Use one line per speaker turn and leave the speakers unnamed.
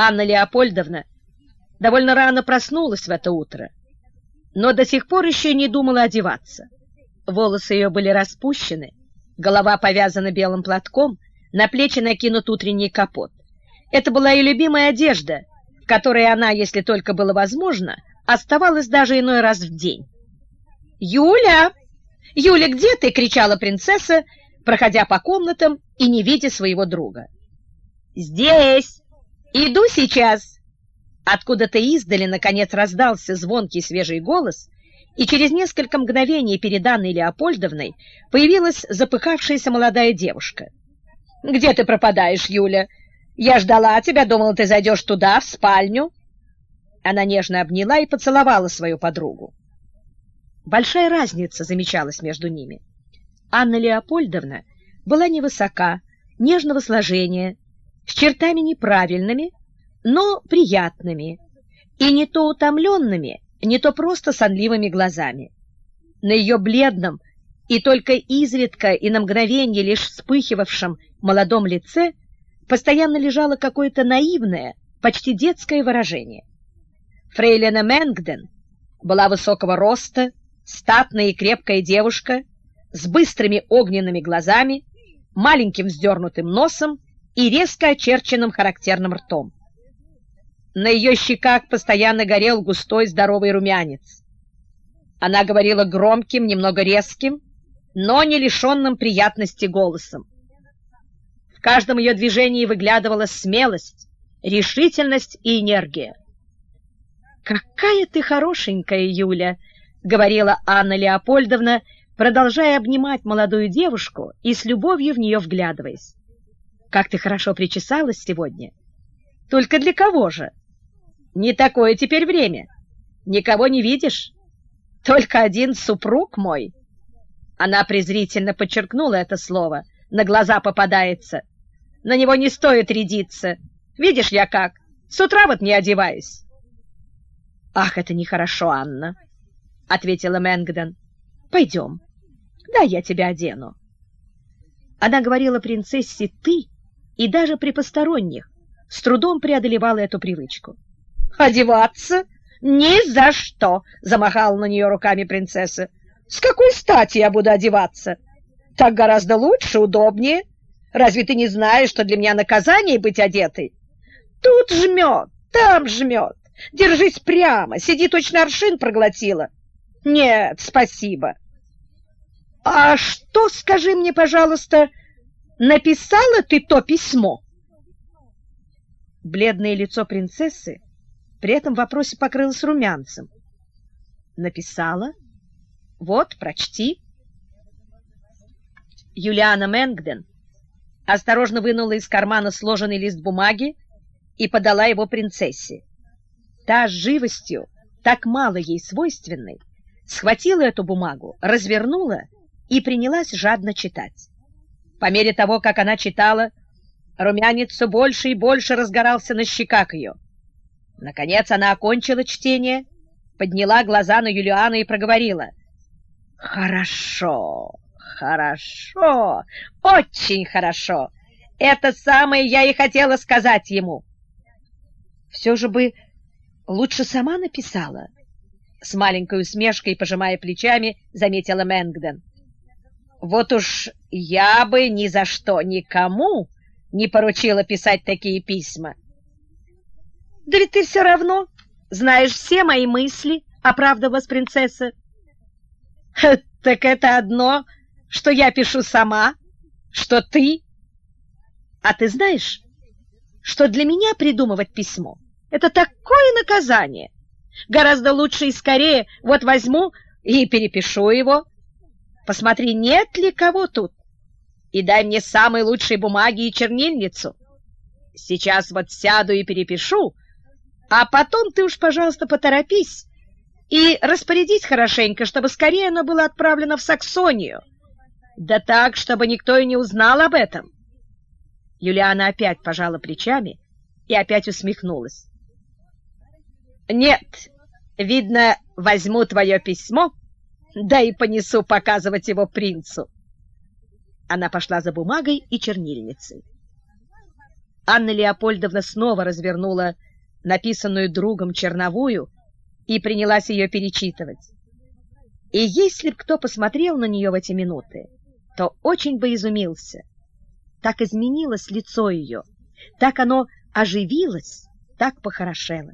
Анна Леопольдовна довольно рано проснулась в это утро, но до сих пор еще не думала одеваться. Волосы ее были распущены, голова повязана белым платком, на плечи накинут утренний капот. Это была ее любимая одежда, в которой она, если только было возможно, оставалась даже иной раз в день. «Юля! Юля, где ты?» — кричала принцесса, проходя по комнатам и не видя своего друга. «Здесь! Иду сейчас!» Откуда-то издали, наконец, раздался звонкий свежий голос, и через несколько мгновений перед Анной Леопольдовной появилась запыхавшаяся молодая девушка. «Где ты пропадаешь, Юля? Я ждала тебя, думала, ты зайдешь туда, в спальню». Она нежно обняла и поцеловала свою подругу. Большая разница замечалась между ними. Анна Леопольдовна была невысока, нежного сложения, с чертами неправильными, но приятными, и не то утомленными, не то просто сонливыми глазами. На ее бледном и только изредка и на мгновение лишь вспыхивавшем молодом лице постоянно лежало какое-то наивное, почти детское выражение. Фрейлина Мэнгден была высокого роста, статная и крепкая девушка с быстрыми огненными глазами, маленьким вздернутым носом и резко очерченным характерным ртом. На ее щеках постоянно горел густой здоровый румянец. Она говорила громким, немного резким, но не лишенным приятности голосом. В каждом ее движении выглядывала смелость, решительность и энергия. «Какая ты хорошенькая, Юля!» — говорила Анна Леопольдовна, продолжая обнимать молодую девушку и с любовью в нее вглядываясь. «Как ты хорошо причесалась сегодня! Только для кого же? Не такое теперь время. Никого не видишь. Только один супруг мой». Она презрительно подчеркнула это слово. На глаза попадается. На него не стоит рядиться. Видишь я как? С утра вот не одеваюсь. «Ах, это нехорошо, Анна!» — ответила Мэнгдон. «Пойдем, да я тебя одену». Она говорила принцессе «ты» и даже при посторонних с трудом преодолевала эту привычку. «Одеваться? Ни за что!» — замахала на нее руками принцесса. «С какой стати я буду одеваться? Так гораздо лучше, удобнее. Разве ты не знаешь, что для меня наказание быть одетой? Тут жмет, там жмет. Держись прямо, сиди точно аршин проглотила. Нет, спасибо. А что, скажи мне, пожалуйста, написала ты то письмо? Бледное лицо принцессы при этом вопросе покрылось румянцем. Написала? Вот, прочти. Юлиана Мэнгден осторожно вынула из кармана сложенный лист бумаги и подала его принцессе. Та живостью, так мало ей свойственной, схватила эту бумагу, развернула и принялась жадно читать. По мере того, как она читала, румянец все больше и больше разгорался на щеках ее. Наконец она окончила чтение, подняла глаза на Юлиана и проговорила. «Хорошо, хорошо, очень хорошо. Это самое я и хотела сказать ему». «Все же бы лучше сама написала. С маленькой усмешкой, пожимая плечами, заметила Мэнгден. Вот уж я бы ни за что никому не поручила писать такие письма. Да ведь ты все равно знаешь все мои мысли, оправдывалась принцесса. Так это одно, что я пишу сама, что ты. А ты знаешь, что для меня придумывать письмо это такое наказание. Гораздо лучше и скорее вот возьму и перепишу его. Посмотри, нет ли кого тут. И дай мне самые лучшие бумаги и чернильницу. Сейчас вот сяду и перепишу, а потом ты уж, пожалуйста, поторопись и распорядись хорошенько, чтобы скорее оно было отправлено в Саксонию. Да так, чтобы никто и не узнал об этом. Юлиана опять пожала плечами и опять усмехнулась. Нет, видно, возьму твое письмо, да и понесу показывать его принцу. Она пошла за бумагой и чернильницей. Анна Леопольдовна снова развернула написанную другом черновую и принялась ее перечитывать. И если б кто посмотрел на нее в эти минуты, то очень бы изумился. Так изменилось лицо ее, так оно оживилось, так похорошело.